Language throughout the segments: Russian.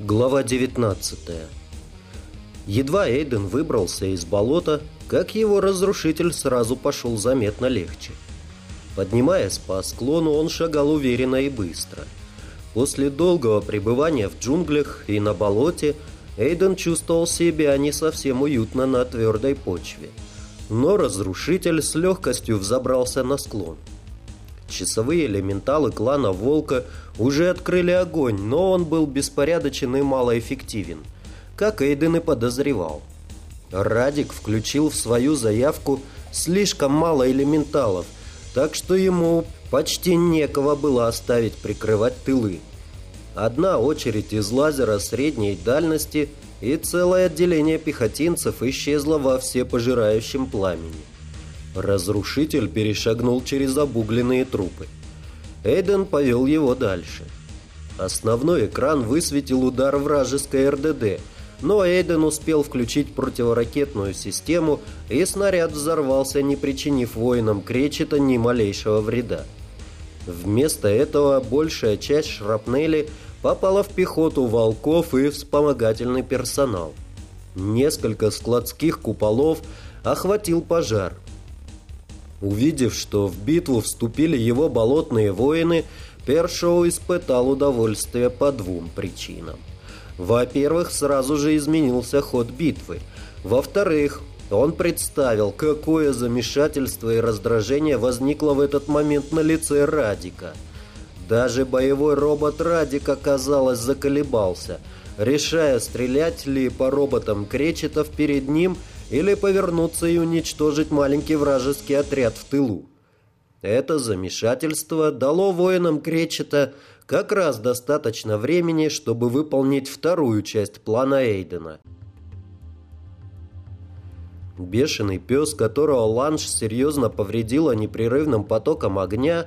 Глава 19 Едва Эйден выбрался из болота, как его разрушитель сразу пошел заметно легче. Поднимаясь по склону, он шагал уверенно и быстро. После долгого пребывания в джунглях и на болоте Эйден чувствовал себя не совсем уютно на твердой почве. Но разрушитель с легкостью взобрался на склон. Часовые элементалы клана Волка уже открыли огонь, но он был беспорядочен и малоэффективен, как Эйден и подозревал. Радик включил в свою заявку слишком мало элементалов, так что ему почти некого было оставить прикрывать тылы. Одна очередь из лазера средней дальности и целое отделение пехотинцев исчезло во всепожирающем пламени. Разрушитель перешагнул через обугленные трупы. Эйден повел его дальше. Основной экран высветил удар вражеской РДД, но Эйден успел включить противоракетную систему, и снаряд взорвался, не причинив воинам Кречета ни малейшего вреда. Вместо этого большая часть шрапнели попала в пехоту волков и вспомогательный персонал. Несколько складских куполов охватил пожар – Увидев, что в битву вступили его болотные воины, Першоу испытал удовольствие по двум причинам. Во-первых, сразу же изменился ход битвы. Во-вторых, он представил, какое замешательство и раздражение возникло в этот момент на лице Радика. Даже боевой робот Радика, казалось, заколебался, решая, стрелять ли по роботам кречетов перед ним – или повернуться и уничтожить маленький вражеский отряд в тылу. Это замешательство дало воинам Кречета как раз достаточно времени, чтобы выполнить вторую часть плана Эйдена. Бешеный пес, которого Ланш серьезно повредила непрерывным потоком огня,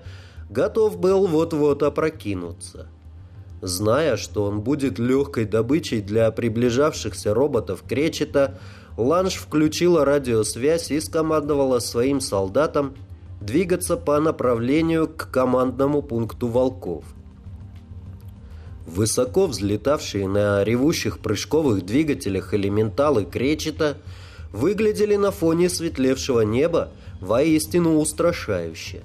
готов был вот-вот опрокинуться. Зная, что он будет легкой добычей для приближавшихся роботов Кречета, Ланш включила радиосвязь и скомандовала своим солдатам двигаться по направлению к командному пункту волков. Высоко взлетавшие на ревущих прыжковых двигателях элементалы кречета выглядели на фоне светлевшего неба воистину устрашающе.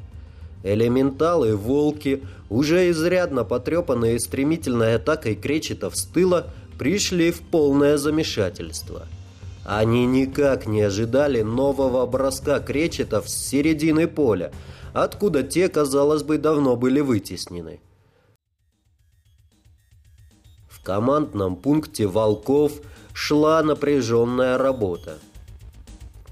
Элементалы, волки, уже изрядно потрепанные стремительной атакой кречетов с тыла, пришли в полное замешательство – они никак не ожидали нового броска кречетов с середины поля, откуда те, казалось бы, давно были вытеснены. В командном пункте «Волков» шла напряженная работа.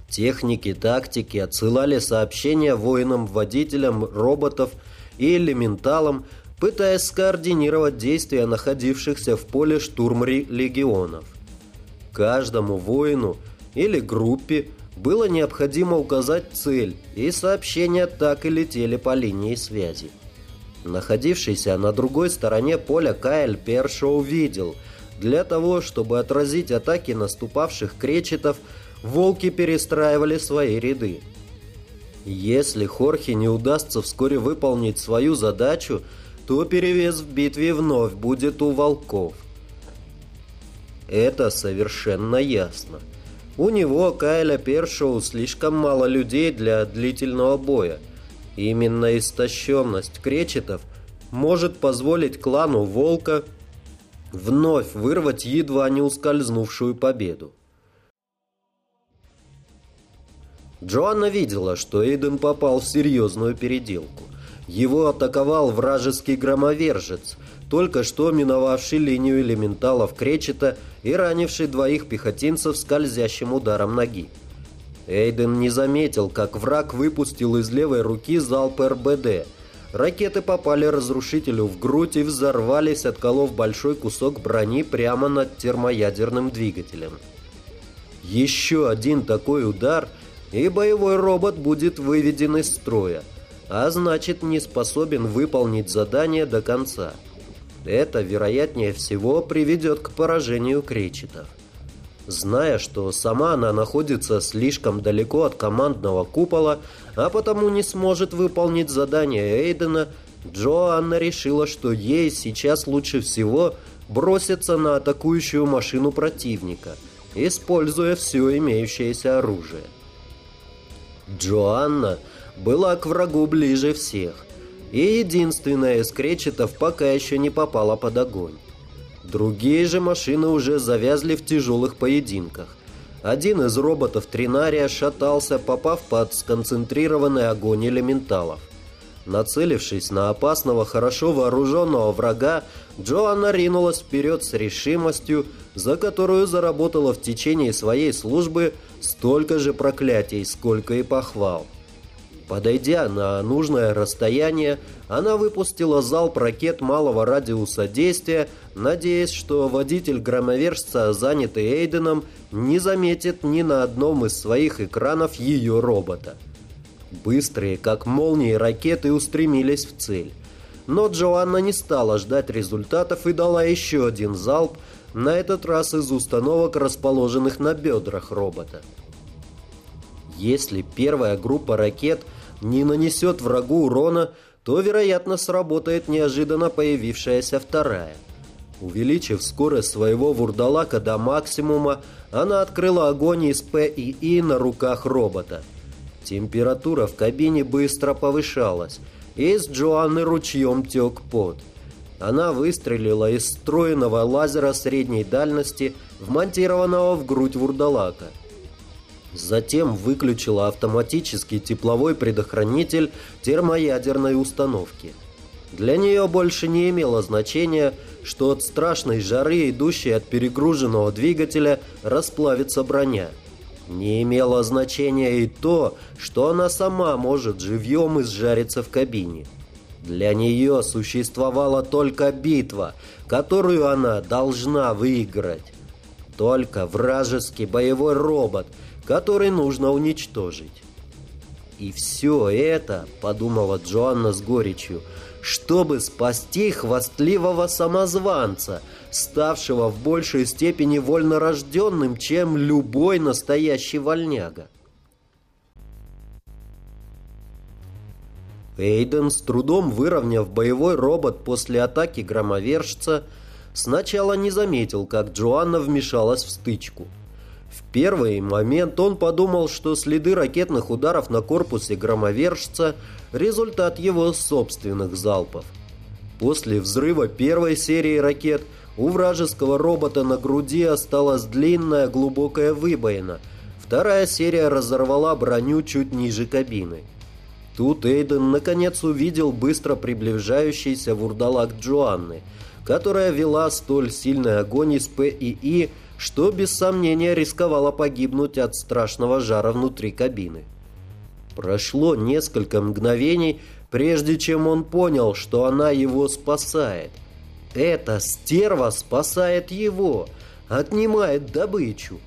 Техники тактики отсылали сообщения воинам-водителям роботов и элементалам, пытаясь скоординировать действия находившихся в поле штурмри легионов. Каждому воину или группе было необходимо указать цель, и сообщения так и летели по линии связи. Находившийся на другой стороне поля Кайл Перша увидел, для того, чтобы отразить атаки наступавших кречетов, волки перестраивали свои ряды. Если Хорхе не удастся вскоре выполнить свою задачу, то перевес в битве вновь будет у волков. Это совершенно ясно. У него, Кайля Першоу, слишком мало людей для длительного боя. Именно истощенность кречетов может позволить клану Волка вновь вырвать едва не ускользнувшую победу. Джоанна видела, что Эйден попал в серьезную переделку. Его атаковал вражеский громовержец, только что миновавший линию элементалов Кречета и ранивший двоих пехотинцев скользящим ударом ноги. Эйден не заметил, как враг выпустил из левой руки залп РБД. Ракеты попали разрушителю в грудь и взорвались, отколов большой кусок брони прямо над термоядерным двигателем. Еще один такой удар, и боевой робот будет выведен из строя, а значит не способен выполнить задание до конца. Это, вероятнее всего, приведет к поражению кречетов. Зная, что сама она находится слишком далеко от командного купола, а потому не сможет выполнить задание Эйдена, Джоанна решила, что ей сейчас лучше всего броситься на атакующую машину противника, используя все имеющееся оружие. Джоанна была к врагу ближе всех, и единственная из кречетов пока еще не попала под огонь. Другие же машины уже завязли в тяжелых поединках. Один из роботов Тринария шатался, попав под сконцентрированный огонь элементалов. Нацелившись на опасного, хорошо вооруженного врага, Джоанна ринулась вперед с решимостью, за которую заработала в течение своей службы столько же проклятий, сколько и похвал. Подойдя на нужное расстояние, она выпустила залп ракет малого радиуса действия, надеясь, что водитель громовержца, занятый Эйденом, не заметит ни на одном из своих экранов ее робота. Быстрые, как молнии, ракеты устремились в цель. Но Джоанна не стала ждать результатов и дала еще один залп, на этот раз из установок, расположенных на бедрах робота. Если первая группа ракет не нанесет врагу урона, то, вероятно, сработает неожиданно появившаяся вторая. Увеличив скорость своего вурдалака до максимума, она открыла огонь из ПИИ на руках робота – Температура в кабине быстро повышалась, и из Джоанны ручьем тек пот. Она выстрелила из встроенного лазера средней дальности, вмонтированного в грудь вурдалака. Затем выключила автоматический тепловой предохранитель термоядерной установки. Для нее больше не имело значения, что от страшной жары, идущей от перегруженного двигателя, расплавится броня – не имело значения и то, что она сама может живьем изжариться в кабине. Для нее существовала только битва, которую она должна выиграть. Только вражеский боевой робот, который нужно уничтожить. И все это, подумала Джоанна с горечью, чтобы спасти хвастливого самозванца, ставшего в большей степени вольнорожденным, чем любой настоящий вольняга. Эйден, с трудом выровняв боевой робот после атаки громовержца, сначала не заметил, как Джоанна вмешалась в стычку – в первый момент он подумал, что следы ракетных ударов на корпусе громовержца – результат его собственных залпов. После взрыва первой серии ракет у вражеского робота на груди осталась длинная глубокая выбоина. Вторая серия разорвала броню чуть ниже кабины. Тут Эйден наконец увидел быстро приближающийся вурдалак Джоанны, которая вела столь сильный огонь из ПИИ, что без сомнения рисковала погибнуть от страшного жара внутри кабины. Прошло несколько мгновений, прежде чем он понял, что она его спасает. Эта стерва спасает его, отнимает добычу.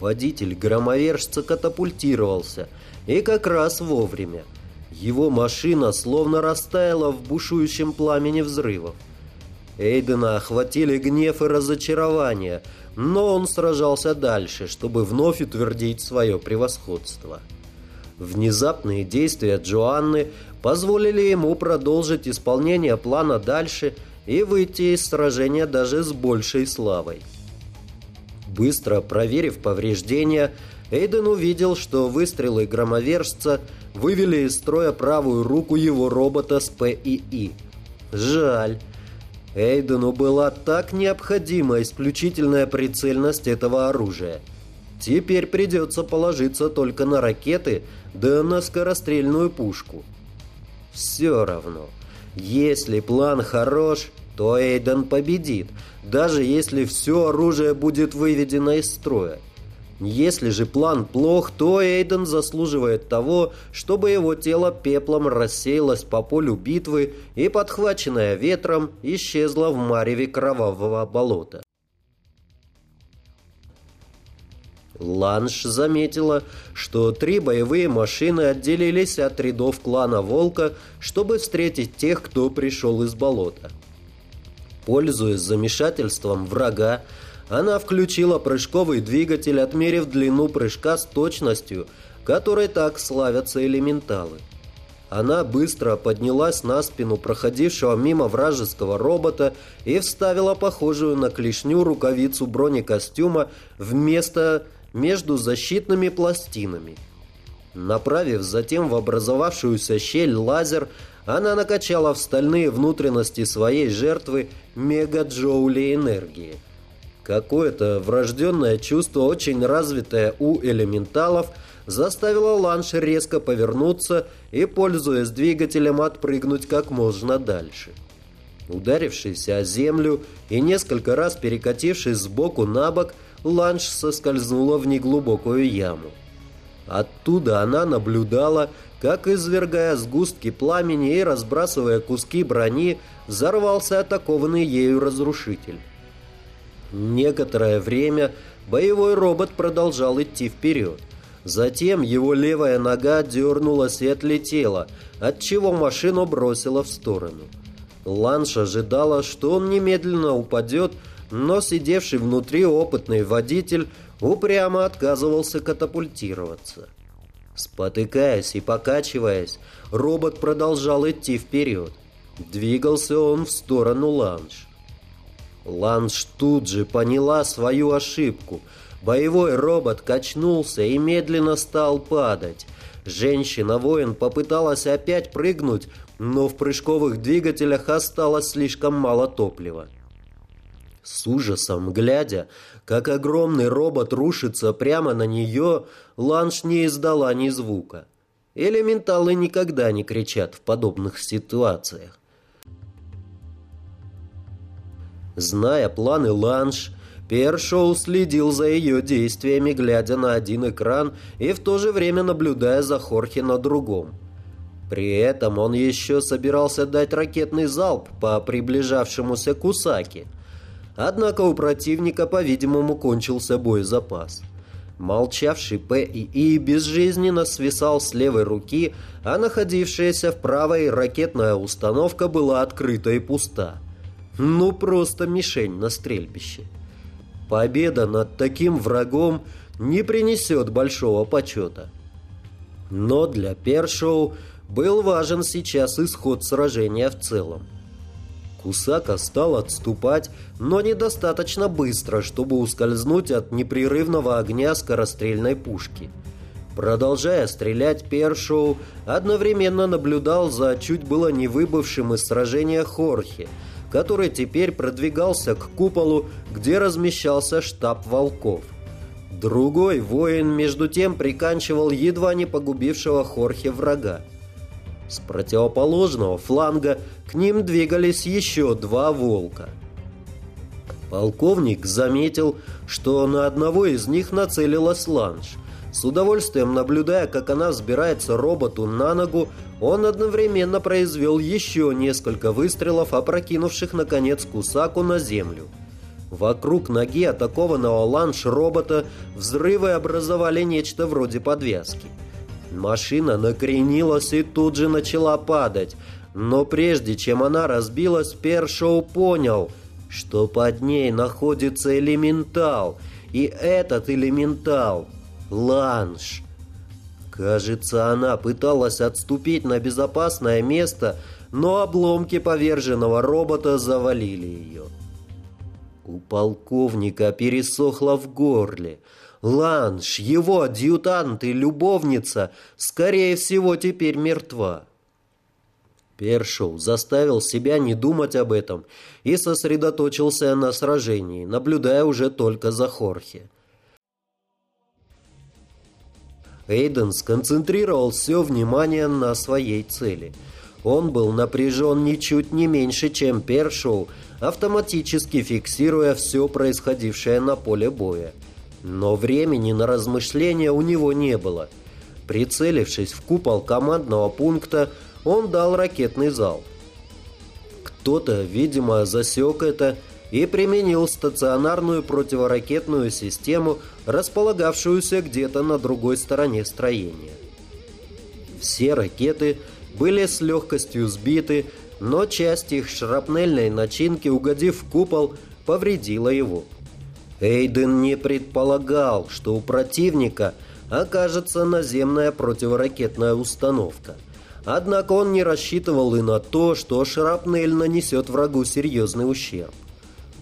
Водитель громовержца катапультировался, и как раз вовремя. Его машина словно растаяла в бушующем пламени взрывов. Эйдена охватили гнев и разочарование, но он сражался дальше, чтобы вновь утвердить свое превосходство. Внезапные действия Джоанны позволили ему продолжить исполнение плана дальше и выйти из сражения даже с большей славой. Быстро проверив повреждения, Эйден увидел, что выстрелы громовержца вывели из строя правую руку его робота с ПИИ. Жаль. Эйдену была так необходима исключительная прицельность этого оружия. Теперь придется положиться только на ракеты, да на скорострельную пушку. Все равно, если план хорош, то Эйден победит, даже если все оружие будет выведено из строя. Если же план плох, то Эйден заслуживает того, чтобы его тело пеплом рассеялось по полю битвы и, подхваченное ветром, исчезло в мареве кровавого болота. Ланш заметила, что три боевые машины отделились от рядов клана Волка, чтобы встретить тех, кто пришел из болота. Пользуясь замешательством врага, она включила прыжковый двигатель, отмерив длину прыжка с точностью, которой так славятся элементалы. Она быстро поднялась на спину проходившего мимо вражеского робота и вставила похожую на клешню рукавицу бронекостюма вместо между защитными пластинами. Направив затем в образовавшуюся щель лазер, она накачала в стальные внутренности своей жертвы мегаджоули энергии. Какое-то врожденное чувство, очень развитое у элементалов – заставила ланш резко повернуться и, пользуясь двигателем, отпрыгнуть как можно дальше. Ударившись о землю и несколько раз перекатившись сбоку на бок, ланш соскользнула в неглубокую яму. Оттуда она наблюдала, как, извергая сгустки пламени и разбрасывая куски брони, взорвался атакованный ею разрушитель. Некоторое время боевой робот продолжал идти вперед. Затем его левая нога дернулась и отлетела, отчего машину бросила в сторону. Ланш ожидала, что он немедленно упадет, но сидевший внутри опытный водитель упрямо отказывался катапультироваться. Спотыкаясь и покачиваясь, робот продолжал идти вперед. Двигался он в сторону Ланш. Ланш тут же поняла свою ошибку – Боевой робот качнулся и медленно стал падать. Женщина-воин попыталась опять прыгнуть, но в прыжковых двигателях осталось слишком мало топлива. С ужасом глядя, как огромный робот рушится прямо на нее, Ланш не издала ни звука. Элементалы никогда не кричат в подобных ситуациях. Зная планы Ланш, Першоу следил за ее действиями, глядя на один экран и в то же время наблюдая за Хорхе на другом. При этом он еще собирался дать ракетный залп по приближавшемуся Кусаки. Однако у противника, по-видимому, кончился боезапас. Молчавший ПИИ безжизненно свисал с левой руки, а находившаяся в правой ракетная установка была открыта и пуста. Ну, просто мишень на стрельбище. Победа над таким врагом не принесет большого почета. Но для Першоу был важен сейчас исход сражения в целом. Кусака стал отступать, но недостаточно быстро, чтобы ускользнуть от непрерывного огня скорострельной пушки. Продолжая стрелять, Першоу одновременно наблюдал за чуть было не выбывшим из сражения Хорхе – который теперь продвигался к куполу, где размещался штаб волков. Другой воин, между тем, приканчивал едва не погубившего Хорхе врага. С противоположного фланга к ним двигались еще два волка. Полковник заметил, что на одного из них нацелилась ланж – с удовольствием наблюдая, как она взбирается роботу на ногу, он одновременно произвел еще несколько выстрелов, опрокинувших, наконец, Кусаку на землю. Вокруг ноги атакованного ланш-робота взрывы образовали нечто вроде подвязки. Машина накренилась и тут же начала падать, но прежде чем она разбилась, Першоу понял, что под ней находится элементал, и этот элементал Ланш. Кажется, она пыталась отступить на безопасное место, но обломки поверженного робота завалили ее. У полковника пересохло в горле. Ланш, его адъютант и любовница, скорее всего, теперь мертва. Першоу заставил себя не думать об этом и сосредоточился на сражении, наблюдая уже только за Хорхе. Эйден сконцентрировал все внимание на своей цели. Он был напряжен ничуть не меньше, чем Першоу, автоматически фиксируя все происходившее на поле боя. Но времени на размышления у него не было. Прицелившись в купол командного пункта, он дал ракетный залп. Кто-то, видимо, засек это и применил стационарную противоракетную систему, располагавшуюся где-то на другой стороне строения. Все ракеты были с легкостью сбиты, но часть их шрапнельной начинки, угодив в купол, повредила его. Эйден не предполагал, что у противника окажется наземная противоракетная установка. Однако он не рассчитывал и на то, что шрапнель нанесет врагу серьезный ущерб.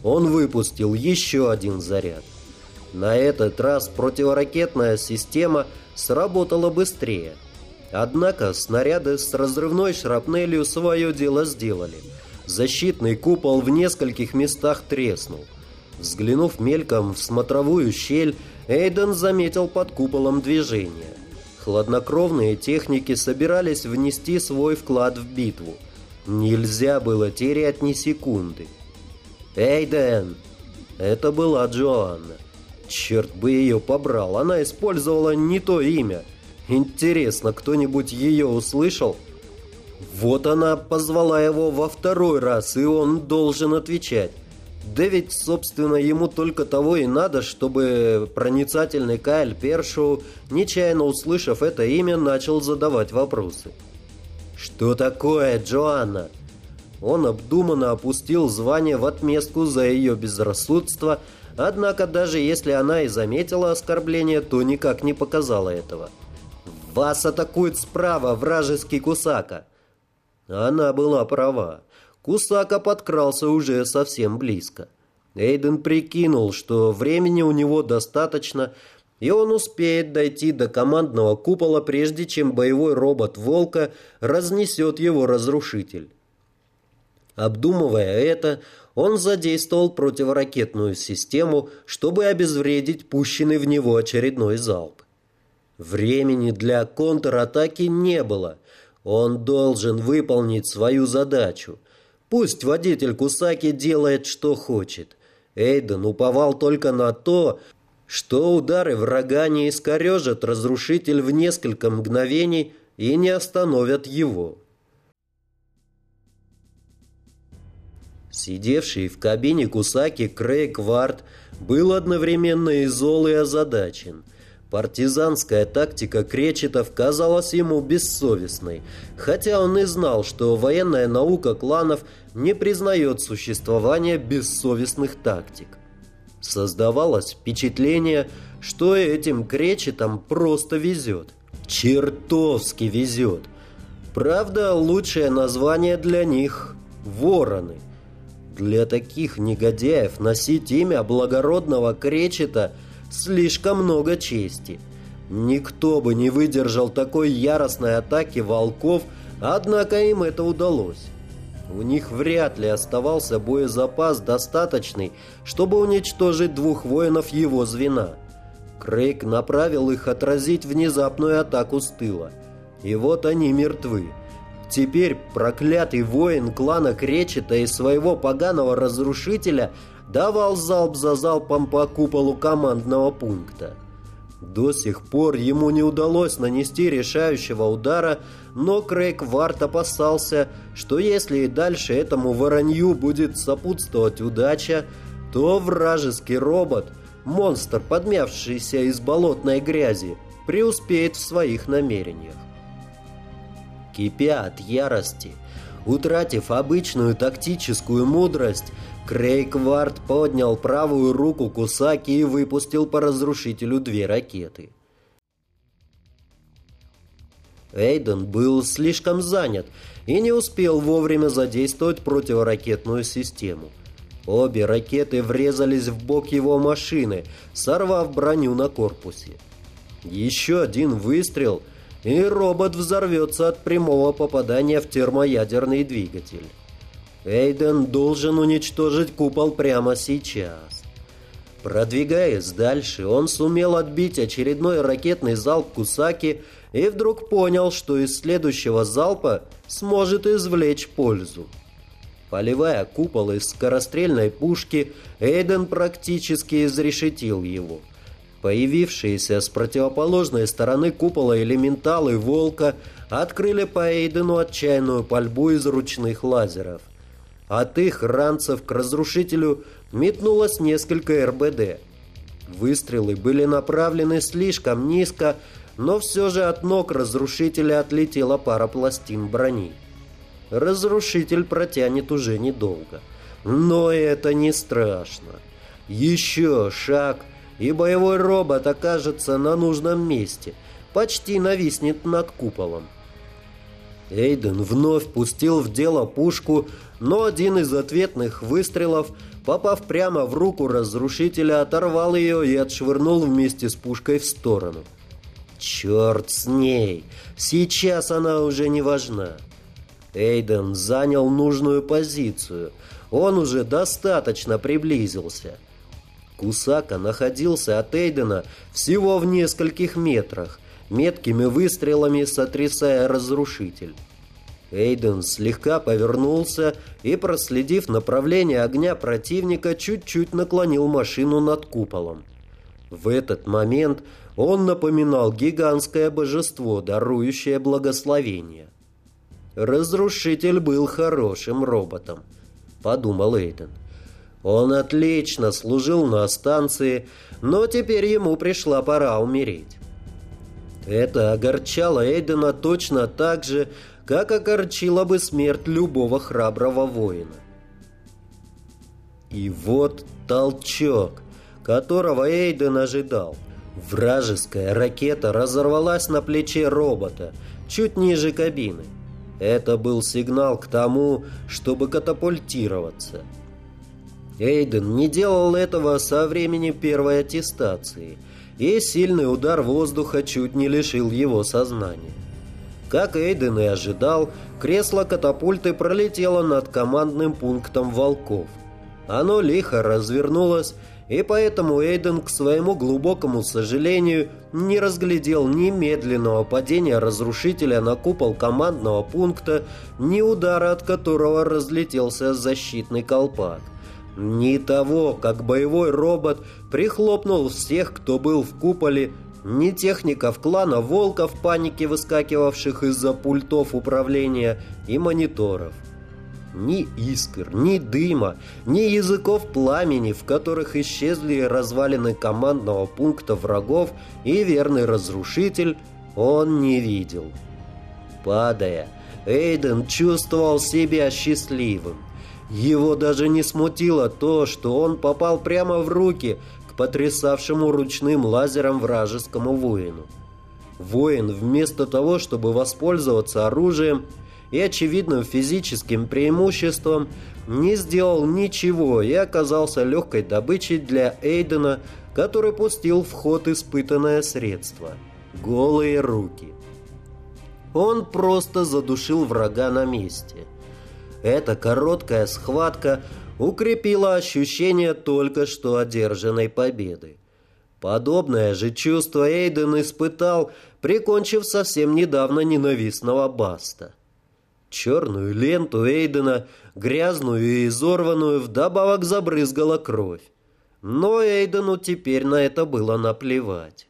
Он выпустил еще один заряд. На этот раз противоракетная система сработала быстрее. Однако снаряды с разрывной шрапнелью свое дело сделали. Защитный купол в нескольких местах треснул. Взглянув мельком в смотровую щель, Эйден заметил под куполом движение. Хладнокровные техники собирались внести свой вклад в битву. Нельзя было терять ни секунды. «Эйден!» Это была Джоанна. Черт бы ее побрал, она использовала не то имя. Интересно, кто-нибудь ее услышал? Вот она позвала его во второй раз, и он должен отвечать. Да ведь, собственно, ему только того и надо, чтобы проницательный Кайл Першоу, нечаянно услышав это имя, начал задавать вопросы. «Что такое, Джоанна?» Он обдуманно опустил звание в отместку за ее безрассудство, однако даже если она и заметила оскорбление, то никак не показала этого. «Вас атакует справа вражеский Кусака!» Она была права. Кусака подкрался уже совсем близко. Эйден прикинул, что времени у него достаточно, и он успеет дойти до командного купола, прежде чем боевой робот «Волка» разнесет его разрушитель. Обдумывая это, он задействовал противоракетную систему, чтобы обезвредить пущенный в него очередной залп. Времени для контратаки не было. Он должен выполнить свою задачу – Пусть водитель Кусаки делает, что хочет. Эйден уповал только на то, что удары врага не искорежат разрушитель в несколько мгновений и не остановят его. Сидевший в кабине Кусаки Крейг Вард был одновременно и зол и озадачен. Партизанская тактика кречетов казалась ему бессовестной, хотя он и знал, что военная наука кланов не признает существования бессовестных тактик. Создавалось впечатление, что этим кречетам просто везет. Чертовски везет. Правда, лучшее название для них – вороны. Для таких негодяев носить имя благородного кречета – слишком много чести. Никто бы не выдержал такой яростной атаки волков, однако им это удалось. У них вряд ли оставался боезапас достаточный, чтобы уничтожить двух воинов его звена. Крейг направил их отразить внезапную атаку с тыла. И вот они мертвы. Теперь проклятый воин клана Кречета и своего поганого разрушителя – давал залп за залпом по куполу командного пункта. До сих пор ему не удалось нанести решающего удара, но Крейг Варт опасался, что если и дальше этому воронью будет сопутствовать удача, то вражеский робот, монстр, подмявшийся из болотной грязи, преуспеет в своих намерениях. Кипя от ярости, утратив обычную тактическую мудрость, Крейгвард поднял правую руку Кусаки и выпустил по разрушителю две ракеты. Эйден был слишком занят и не успел вовремя задействовать противоракетную систему. Обе ракеты врезались в бок его машины, сорвав броню на корпусе. Еще один выстрел, и робот взорвется от прямого попадания в термоядерный двигатель. Эйден должен уничтожить купол прямо сейчас. Продвигаясь дальше, он сумел отбить очередной ракетный залп Кусаки и вдруг понял, что из следующего залпа сможет извлечь пользу. Поливая купол из скорострельной пушки, Эйден практически изрешетил его. Появившиеся с противоположной стороны купола элементалы «Волка» открыли по Эйдену отчаянную пальбу из ручных лазеров. От их ранцев к разрушителю метнулось несколько РБД. Выстрелы были направлены слишком низко, но все же от ног разрушителя отлетела пара пластин брони. Разрушитель протянет уже недолго. Но это не страшно. Еще шаг, и боевой робот окажется на нужном месте, почти нависнет над куполом. Эйден вновь пустил в дело пушку, но один из ответных выстрелов, попав прямо в руку разрушителя, оторвал ее и отшвырнул вместе с пушкой в сторону. Черт с ней! Сейчас она уже не важна. Эйден занял нужную позицию. Он уже достаточно приблизился. Кусака находился от Эйдена всего в нескольких метрах, меткими выстрелами сотрясая разрушитель. Эйден слегка повернулся и, проследив направление огня противника, чуть-чуть наклонил машину над куполом. В этот момент он напоминал гигантское божество, дарующее благословение. «Разрушитель был хорошим роботом», — подумал Эйден. Он отлично служил на станции, но теперь ему пришла пора умереть. Это огорчало Эйдена точно так же, как огорчила бы смерть любого храброго воина. И вот толчок, которого Эйден ожидал. Вражеская ракета разорвалась на плече робота, чуть ниже кабины. Это был сигнал к тому, чтобы катапультироваться. Эйден не делал этого со времени первой аттестации, и сильный удар воздуха чуть не лишил его сознания. Как Эйден и ожидал, кресло катапульты пролетело над командным пунктом «Волков». Оно лихо развернулось и поэтому Эйден, к своему глубокому сожалению, не разглядел ни медленного падения разрушителя на купол командного пункта, ни удара, от которого разлетелся защитный колпак. Ни того, как боевой робот прихлопнул всех, кто был в куполе, ни техников клана волков, паники выскакивавших из-за пультов управления и мониторов. Ни искр, ни дыма, ни языков пламени, в которых исчезли развалины командного пункта врагов и верный разрушитель, он не видел. Падая, Эйден чувствовал себя счастливым. Его даже не смутило то, что он попал прямо в руки к потрясавшему ручным лазером вражескому воину. Воин, вместо того, чтобы воспользоваться оружием, и очевидным физическим преимуществом, не сделал ничего и оказался легкой добычей для Эйдена, который пустил в ход испытанное средство – голые руки. Он просто задушил врага на месте. Эта короткая схватка укрепила ощущение только что одержанной победы. Подобное же чувство Эйден испытал, прикончив совсем недавно ненавистного Баста черную ленту Эйдена, грязную и изорванную, вдобавок забрызгала кровь. Но Эйдену теперь на это было наплевать.